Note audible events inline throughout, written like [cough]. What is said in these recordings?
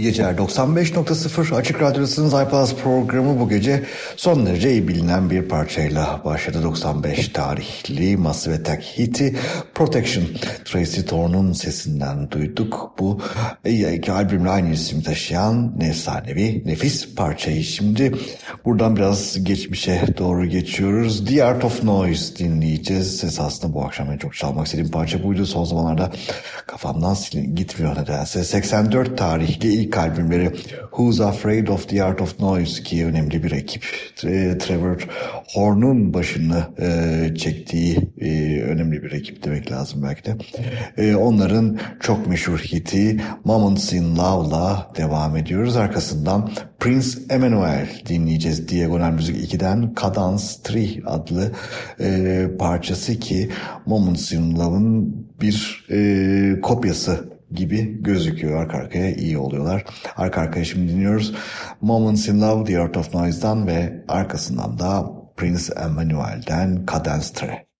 İyi geceler 95.0 Açık Radyosu'nun iPlus programı bu gece son derece iyi bilinen bir parçayla başladı. 95 tarihli Massive Attack hiti Protection. Tracy Thorn'un sesinden duyduk. Bu iki albümle aynı isim taşıyan efsanevi nefis parçayı. Şimdi buradan biraz geçmişe doğru geçiyoruz. The Art of Noise dinleyeceğiz. Esasında bu akşam en çok çalmak istediğim parça buydu. Son zamanlarda kafamdan silin gitmiyor nedense. 84 tarihli ilk albümleri Who's Afraid of the Art of Noise ki önemli bir ekip. Trevor Horn'un başını e, çektiği e, önemli bir ekip demek lazım belki de. E, onların çok meşhur hiti Moments in Love'la devam ediyoruz. Arkasından Prince Emmanuel dinleyeceğiz. Diagonal Müzik 2'den Cadence 3 adlı e, parçası ki Moments in Love'ın bir e, kopyası gibi gözüküyor. Arka arkaya iyi oluyorlar. Arka arkaya şimdi dinliyoruz. Moments in Love, The Art of Noise'dan ve arkasından da Prince Emmanuel'den Cadence 3.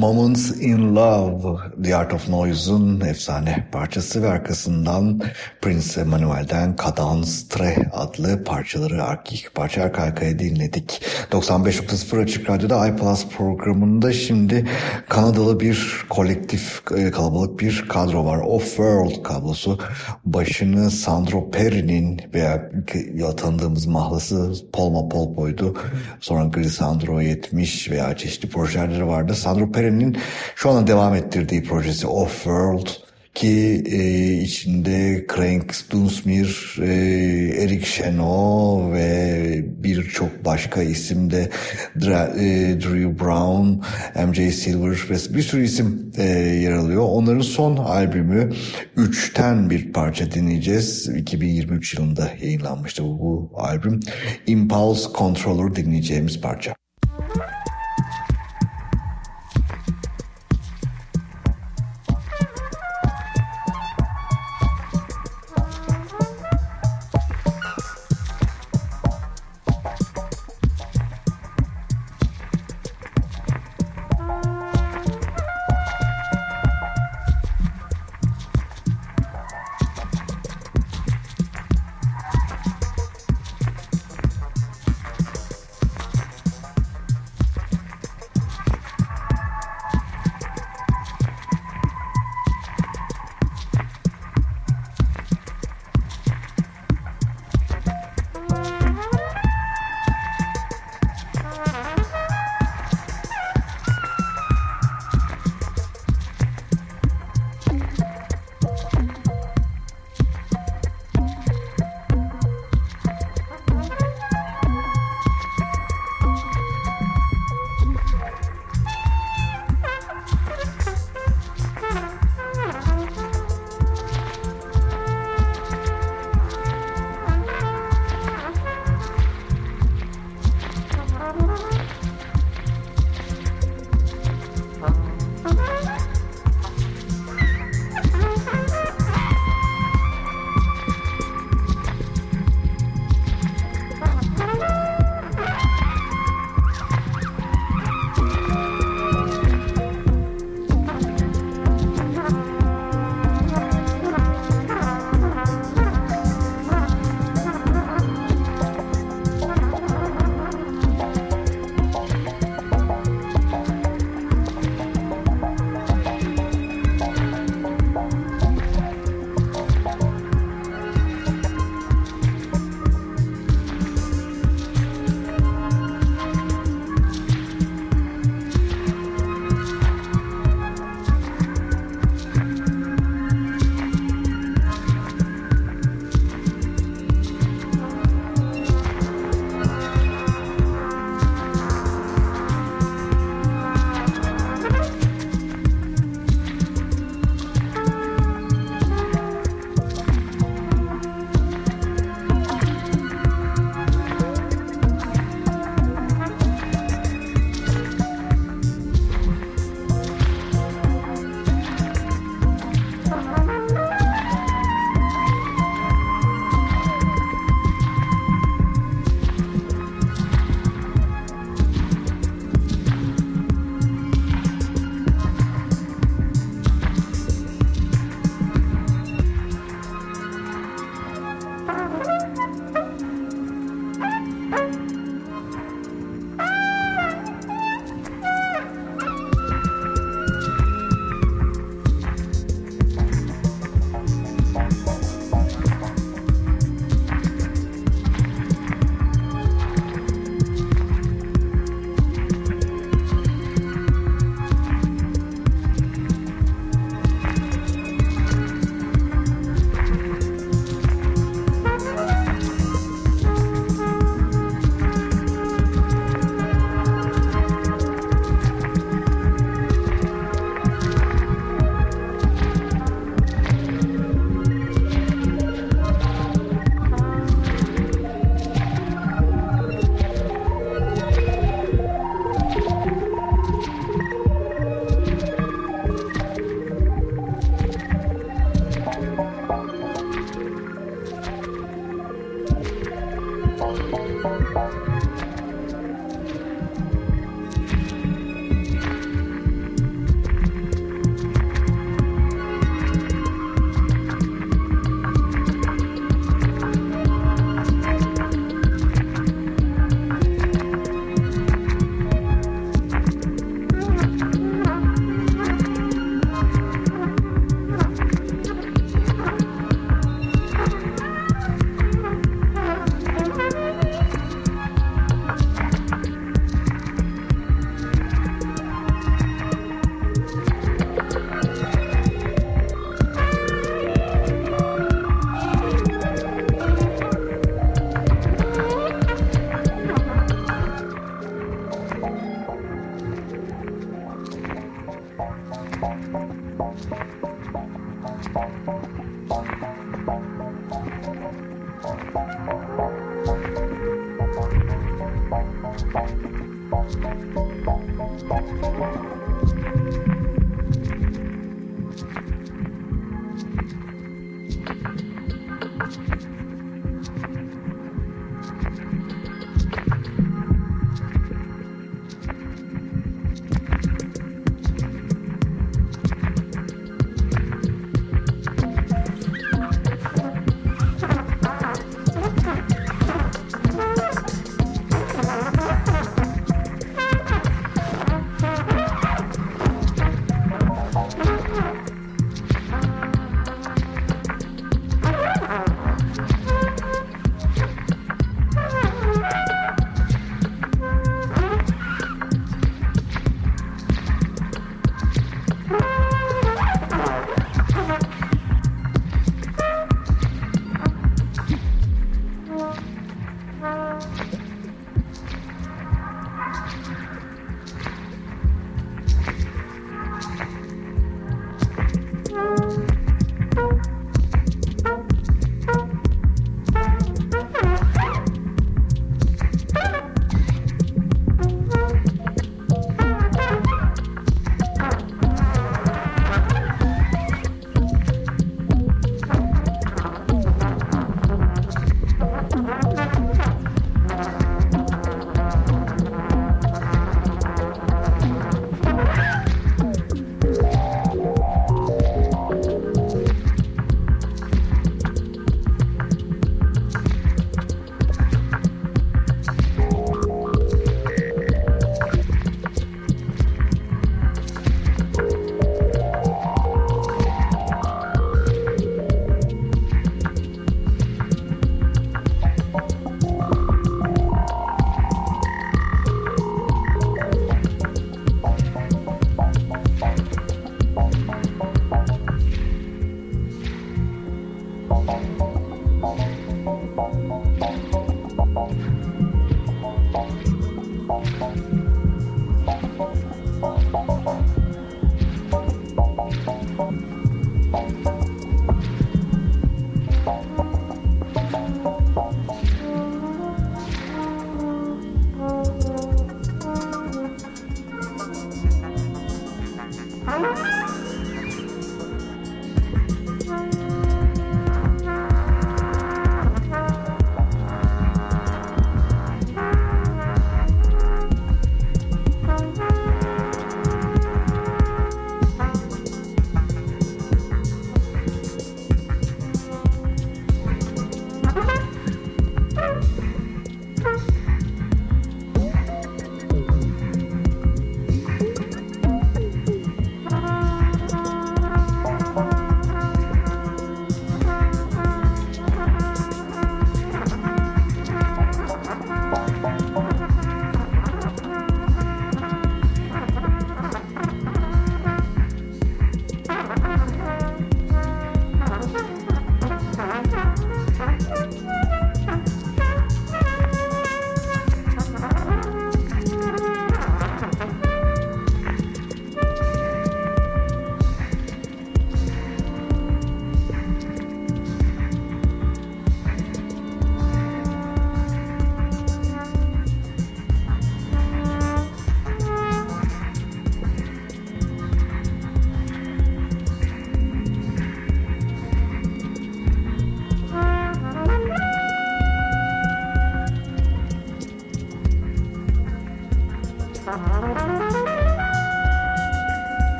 Moments in Love, The Art of Noise'un efsane parçası ve arkasından Prince Emmanuel'den Cadence Tre adlı parçaları ilk parça arka arkaya dinledik. 95.0 Açık Radyo'da iPlus programında şimdi Kanadalı bir kolektif e, kalabalık bir kadro var. Off World kablosu başını Sandro Perry'nin veya tanıdığımız mahlası Polma Polpo'ydu. Sonra Grisandro 70 veya çeşitli projeleri vardı. Sandro Perry Perry'nin şu anda devam ettirdiği projesi Off-World ki e, içinde Crank Dunsmuir, e, Eric Cheno ve birçok başka isim de Dra, e, Drew Brown, MJ Silver ve bir sürü isim e, yer alıyor. Onların son albümü 3'ten bir parça dinleyeceğiz. 2023 yılında yayınlanmıştı bu, bu albüm. Impulse Controller dinleyeceğimiz parça.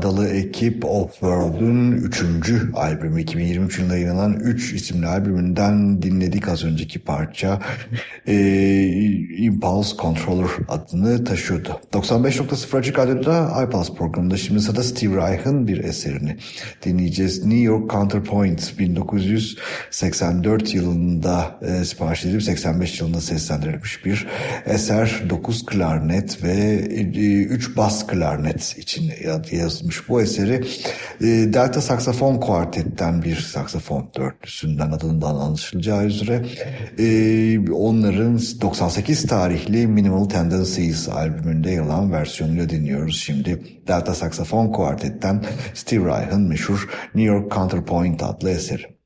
Kanadalı ekip Off World'un 3. albümü 2023 yılında yayınlanan 3 isimli albümünden dinledik az önceki parça e, Impulse Controller adını taşıyordu. 95.0 Açık Radyo'da iPulse programında şimdi sırada Steve Reich'ın bir eserini dinleyeceğiz. New York Counterpoint 1984 yılında e, sipariş edilip 85 yılında seslendirilmiş bir eser. 9 klarnet ve 3 e, bas klarnet için yazmış bu eseri. E, Delta Saksafon Kuartet'ten bir saksafon dörtlüsünden adından anlaşılacağı üzere e, onların 98 tarihli Minimal Tendencies albümünde yer alan versiyonuyla dinliyoruz şimdi. Delta Saksafon Kuartet'ten Steve Reich'ın meşhur New York Counterpoint adlı eseri.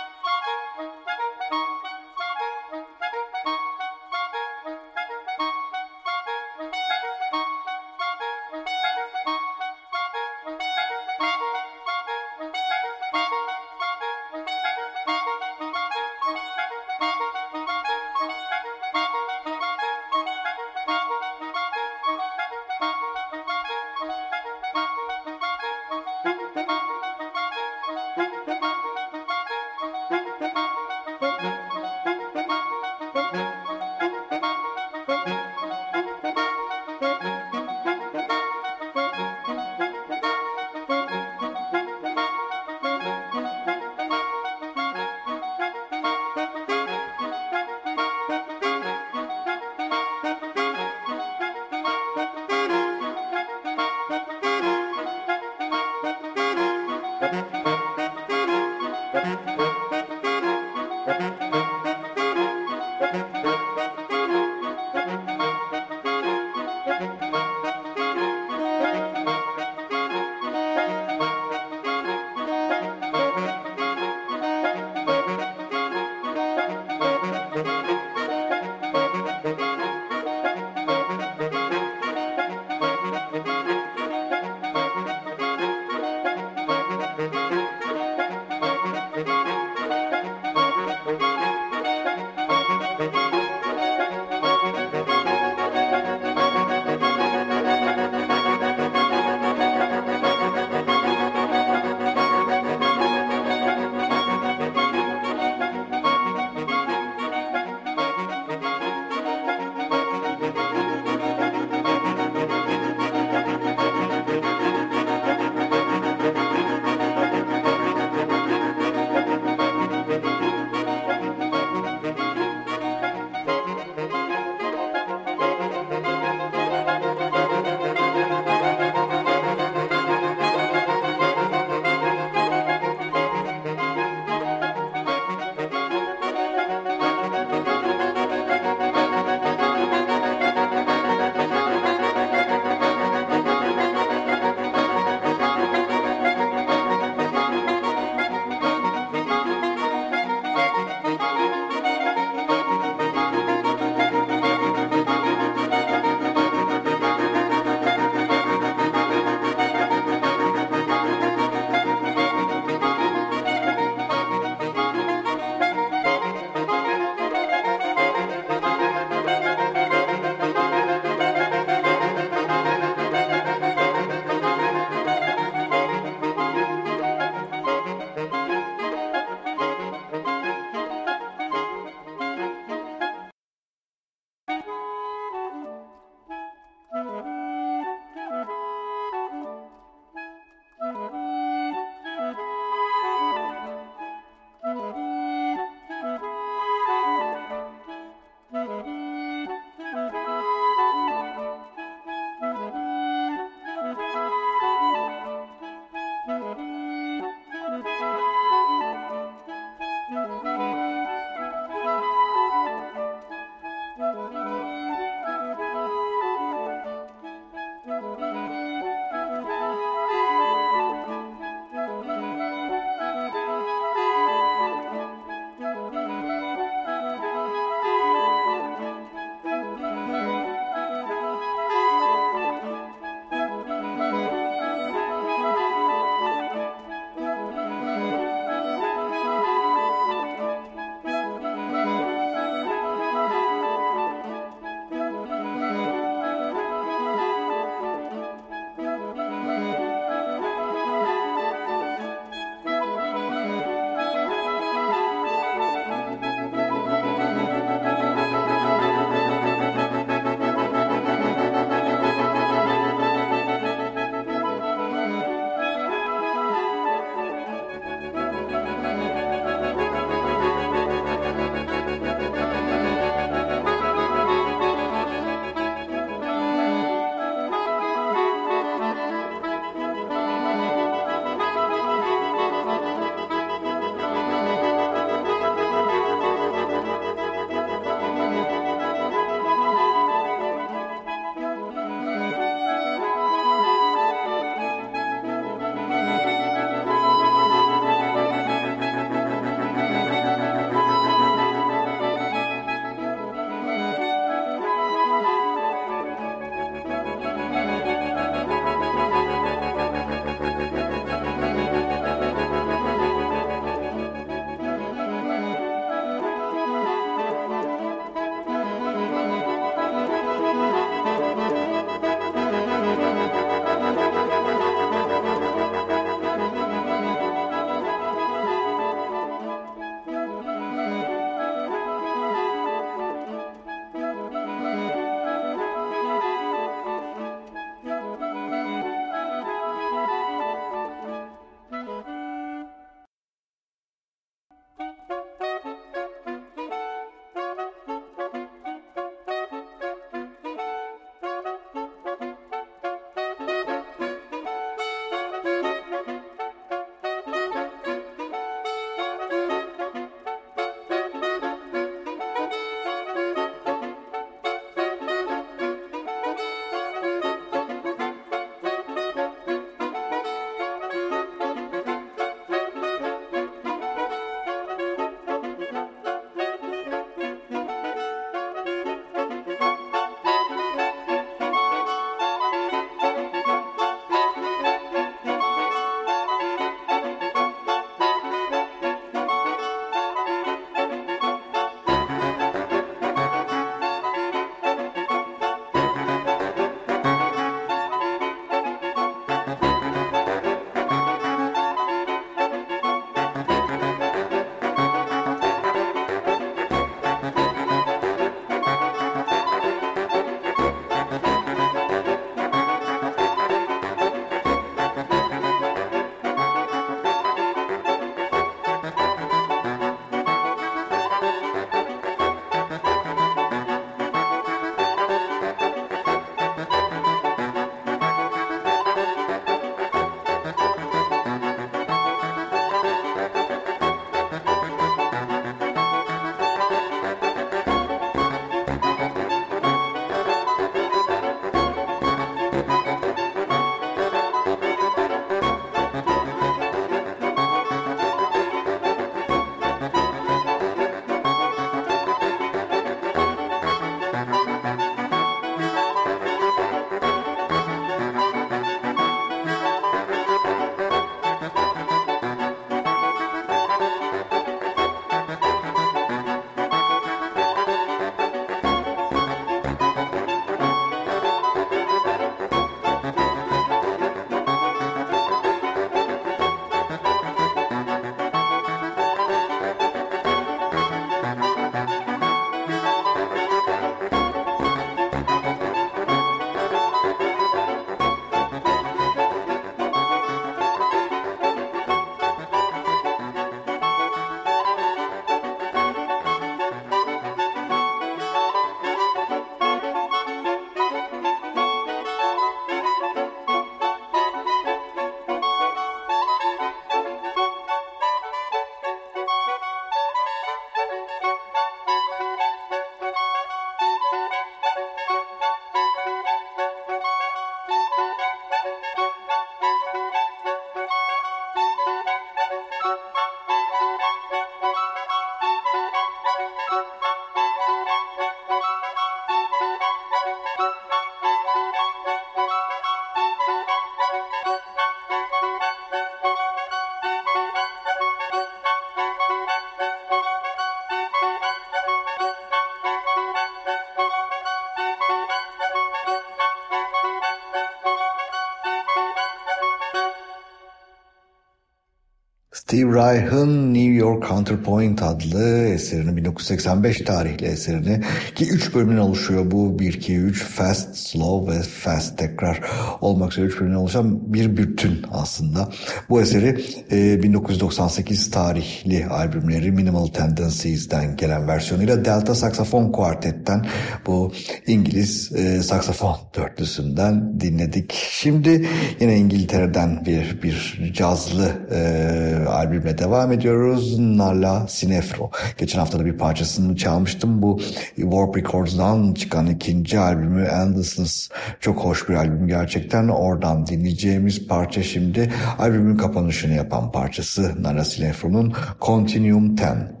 Steve Reich'ın New York Counterpoint adlı eserini 1985 tarihli eserini ki 3 bölümden oluşuyor bu 1 2 3 Fast Slow ve Fast tekrar olmak üzere 3 bölümden oluşan bir bütün aslında. Bu eseri e, 1998 tarihli albümleri Minimal Tendencies'den gelen versiyonuyla Delta Saksafon Kuartet'ten bu İngiliz e, saksafon dörtlüsünden dinledik. Şimdi yine İngiltere'den bir bir cazlı e, albümle devam ediyoruz. Nala Sinefro. Geçen hafta da bir parçasını çalmıştım. Bu Warp Records'dan çıkan ikinci albümü Endlessness. Çok hoş bir albüm gerçekten. Oradan dinleyeceğimiz parça şimdi albümün kapanışını yapan parçası Nala Sinefro'nun Continuum 10.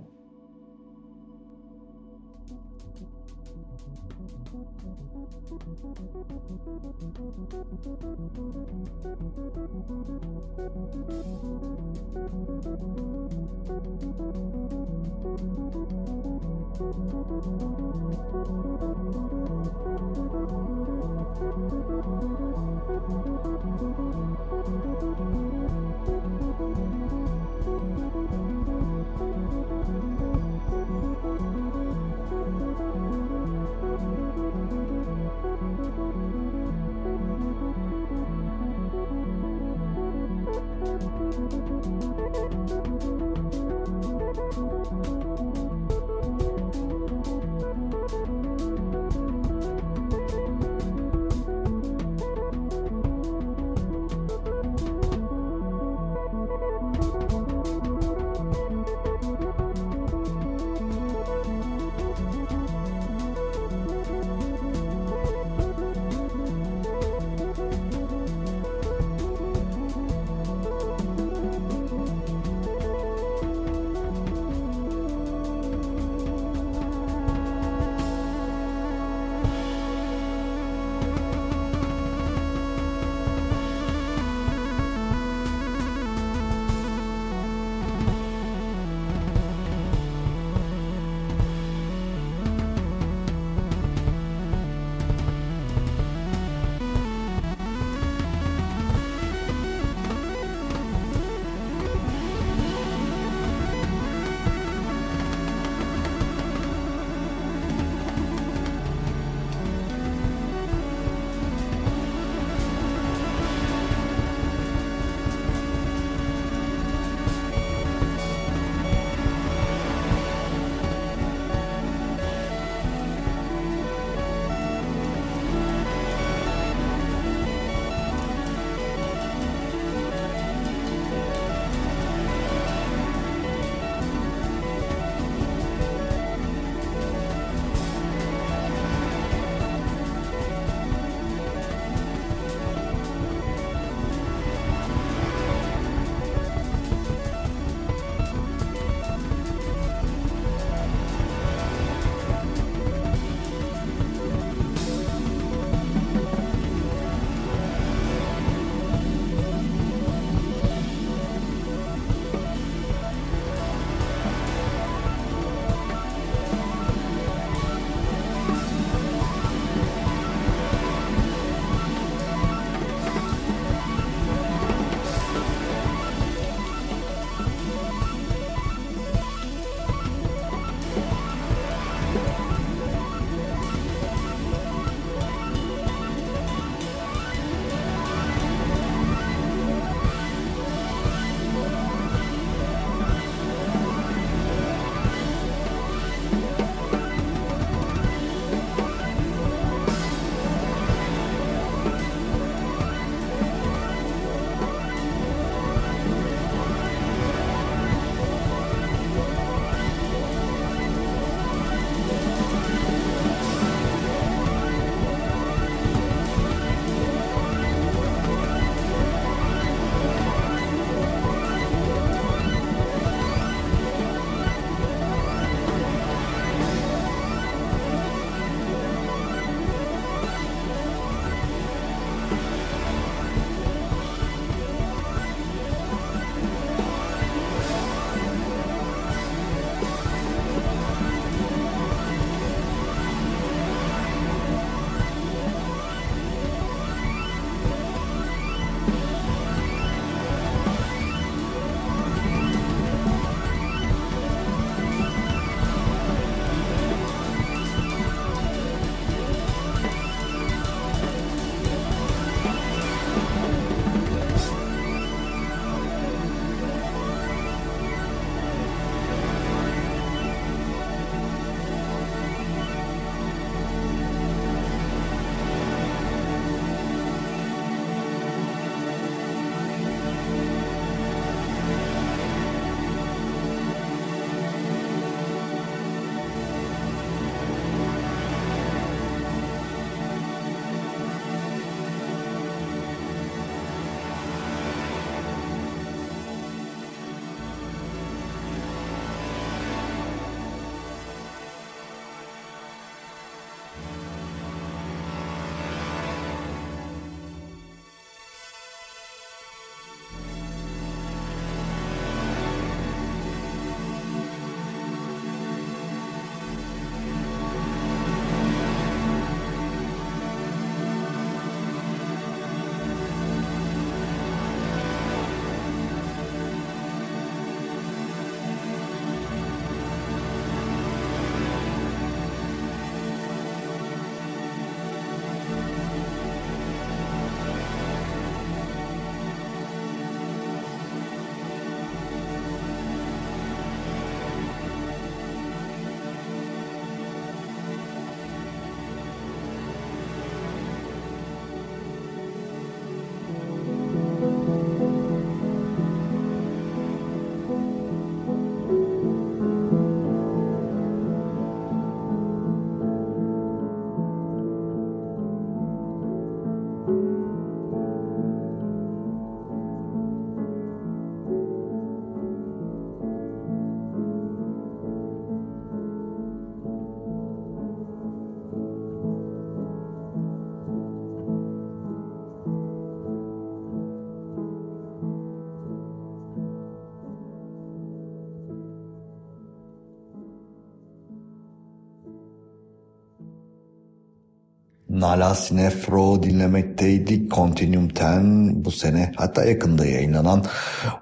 Nala Sinefro dinlemekteydik. Continuum 10 bu sene hatta yakında yayınlanan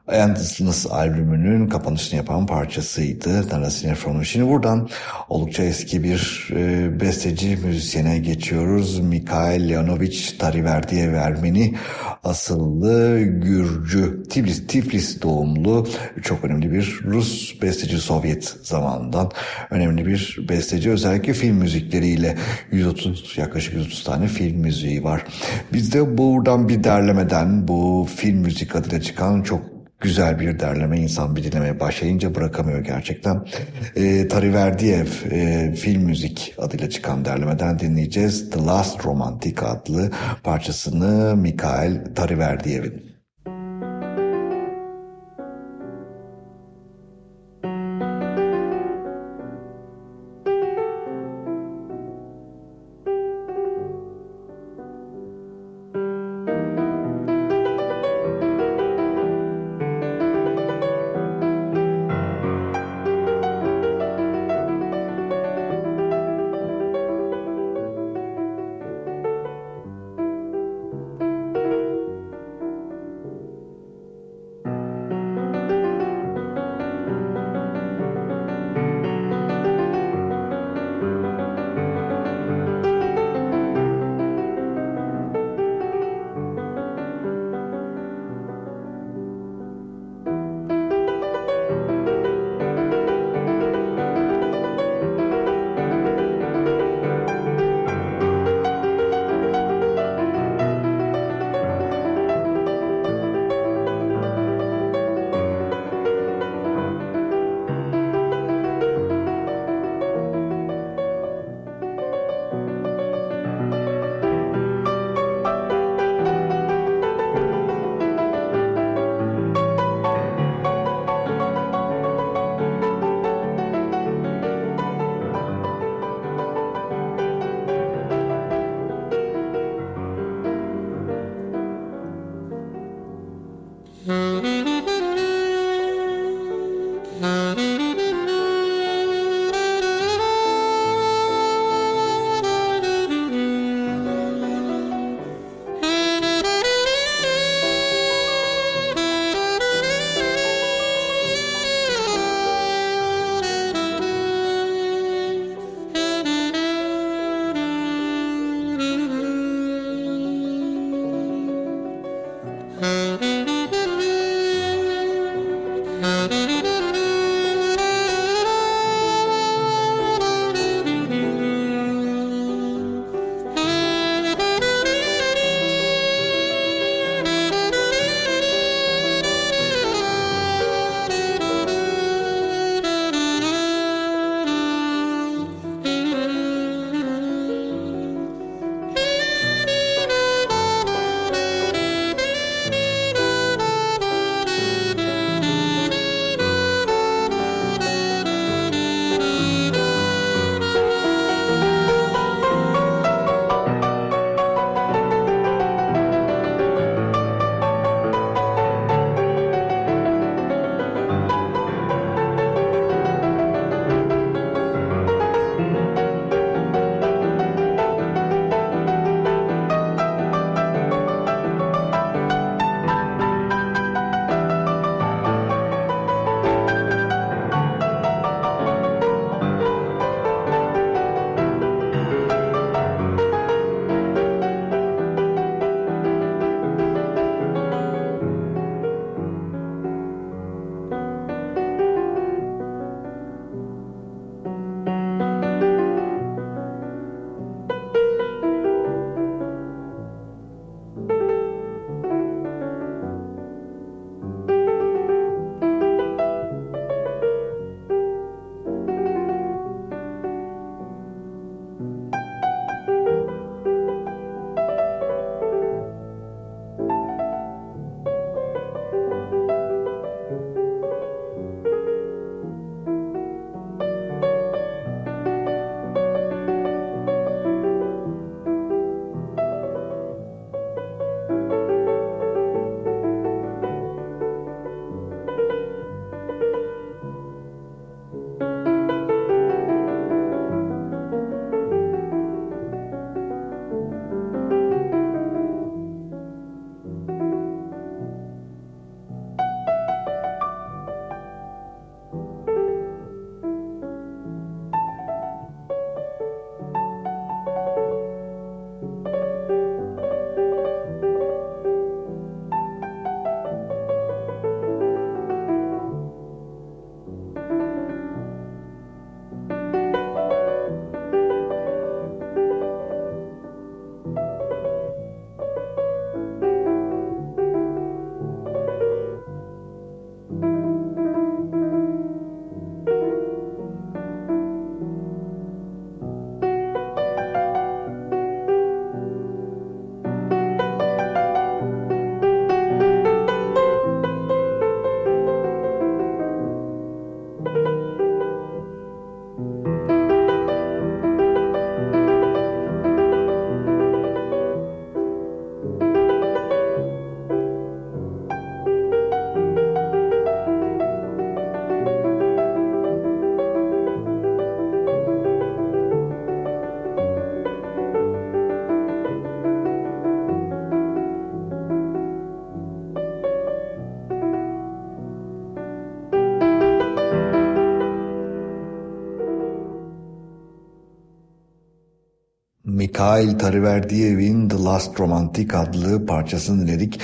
Endlessness albümünün kapanışını yapan parçasıydı. Nala Sinefro'nun. Şimdi buradan oldukça eski bir e, besteci müzisyene geçiyoruz. Mikhail Leonovich Tariverdiye Vermeni asıllı Gürcü, Tiflis, Tiflis doğumlu çok önemli bir Rus besteci Sovyet zamanından önemli bir besteci özellikle film müzikleriyle 130 yaklaşık 130 tane film müziği var. Biz de buradan bir derlemeden bu film müzik adıyla çıkan çok güzel bir derleme insan bir dinlemeye başlayınca bırakamıyor gerçekten. E, Tariverdiyev e, film müzik adıyla çıkan derlemeden dinleyeceğiz. The Last Romantic adlı parçasını Mikhail Tariverdiyev'in. Mikhail Tariverdiyev'in The Last Romantic adlı parçasını dinledik.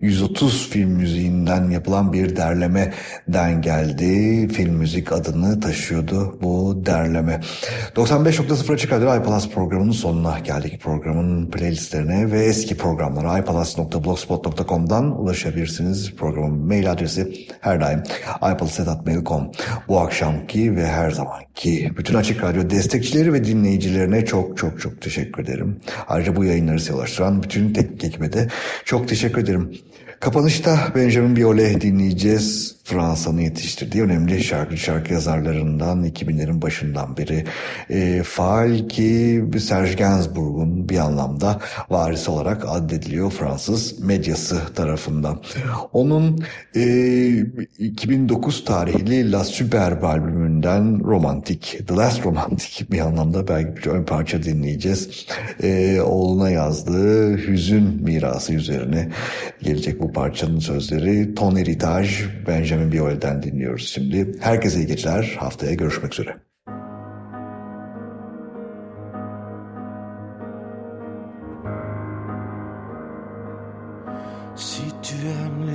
130 film müziğinden yapılan bir derlemeden geldi. Film müzik adını taşıyordu bu derleme. 95.0 Açık Radyo iPalas programının sonuna geldik. Programın playlistlerine ve eski programlara iPalas.blogspot.com'dan ulaşabilirsiniz. Programın mail adresi her daim iPalas.mail.com Bu akşamki ve her zamanki bütün Açık Radyo destekçileri ve dinleyicilerine çok çok çok teşekkür ederim. Ayrıca bu yayınları size ulaştıran bütün teknik ekibe de çok teşekkür ederim. Kapanışta Benjamin Biolay dinleyeceğiz. Fransa'nın yetiştirdiği önemli şarkı şarkı yazarlarından 2000'lerin başından beri e, faal ki Serge Gainsbourg'un bir anlamda varisi olarak addediliyor Fransız medyası tarafından. Onun e, 2009 tarihli La Superbe albümünden Romantik, The Last Romantic [laughs] bir anlamda belki bir ön parça dinleyeceğiz. E, oğluna yazdığı hüzün mirası üzerine gelecek bu parçanın sözleri.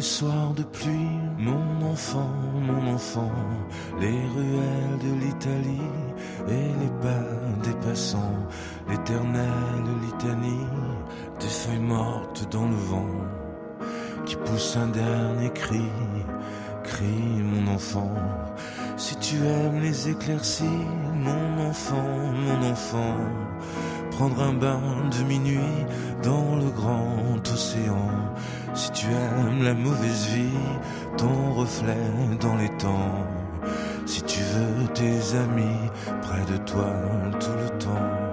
Les soirs de pluie, mon enfant, mon enfant, les ruelles de l'Italie et les bas des passants, l'éternelle litanie des feuilles mortes dans le vent qui pousse un dernier cri crie, mon enfant. Si tu aimes les éclaircies, mon enfant, mon enfant, prendre un bain de minuit dans le grand océan. Si tu aimes la mauvaise vie, ton reflet dans les temps. Si tu veux tes amis près de toi tout le temps.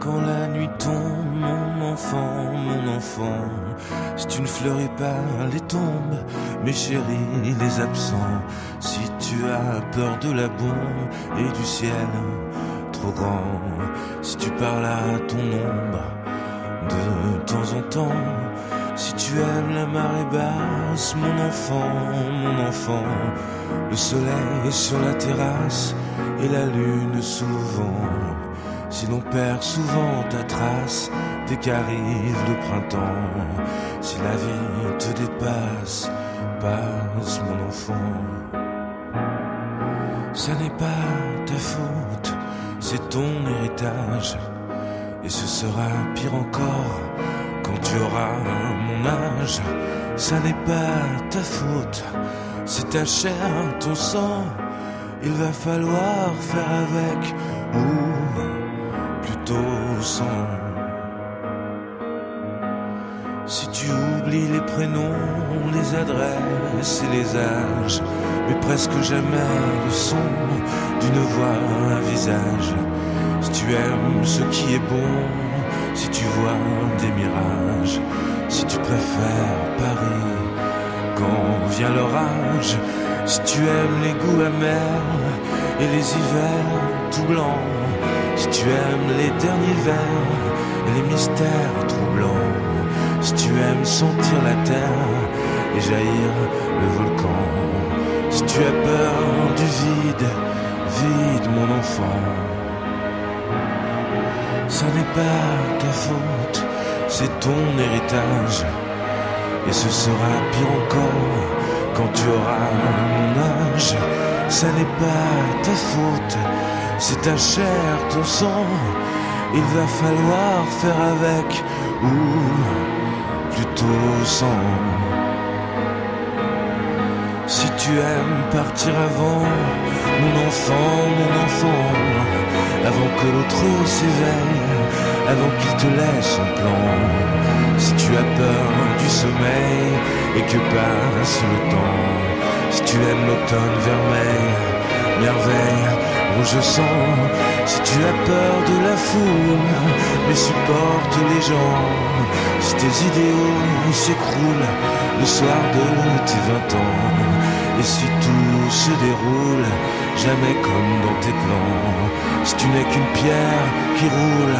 Quand la nuit tombe, mon enfant, mon enfant. Si tu ne fleuris pas les tombes, mes chéris, les absents. Si tu as peur de la bombe et du ciel trop grand. Si tu parles à ton ombre de temps en temps. Si tu aimes la marée basse, mon enfant, mon enfant, le soleil sur la terrasse et la lune sous le vent. Si l'on perd souvent ta trace dès qu'arrive le printemps, si la vie te dépasse, passe mon enfant. Ça n'est pas ta faute, c'est ton héritage, et ce sera pire encore quand tu auras mon âge. Ça n'est pas ta faute, c'est ta chair, ton sang. Il va falloir faire avec ou Si tu oublies les prénoms, les adresses et les âges, mais presque jamais le son d'une voix, un visage. Si tu aimes ce qui est bon, si tu vois des mirages, si tu préfères Paris quand vient l'orage, si tu aimes les goûts amers et les hivers tout blancs, si tu aimes les derniers vers les mystères troublants, si tu aimes sentir la terre et jaillir le volcan, si tu as peur du vide, vide mon enfant. Ça n'est pas ta faute, c'est ton héritage. Et ce sera pire encore quand tu auras mon âge. Ça n'est pas ta faute, c'est ta chair, ton sang. Il va falloir faire avec ou plutôt sans. Si tu aimes partir avant, mon enfant, mon enfant, avant que l'autre s'éveille, avant qu'il te laisse son plan. Si tu as peur du sommeil et que passe le temps, si tu aimes l'automne vermeil, merveille, rouge sang, si tu as peur de la foule, mais supporte les gens, si tes idéaux s'écroulent le soir de tes vingt ans, et si tout se déroule jamais comme dans tes plans, si tu n'es qu'une pierre qui roule,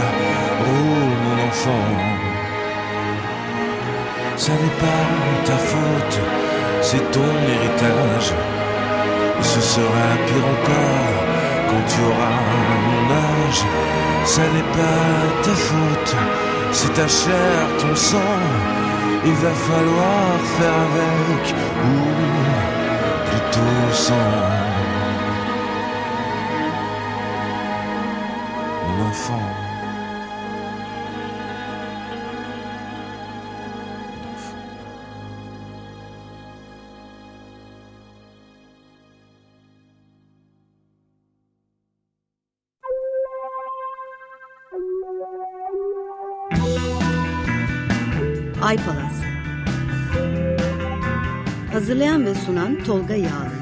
roule mon enfant. Ça n'est pas ta faute, c'est ton héritage. Et ce sera pire encore quand tu auras mon âge. ça n'est pas ta faute, c'est ta chair, ton sang. Il va falloir faire avec, ou plutôt sans. Tolga Yağlı.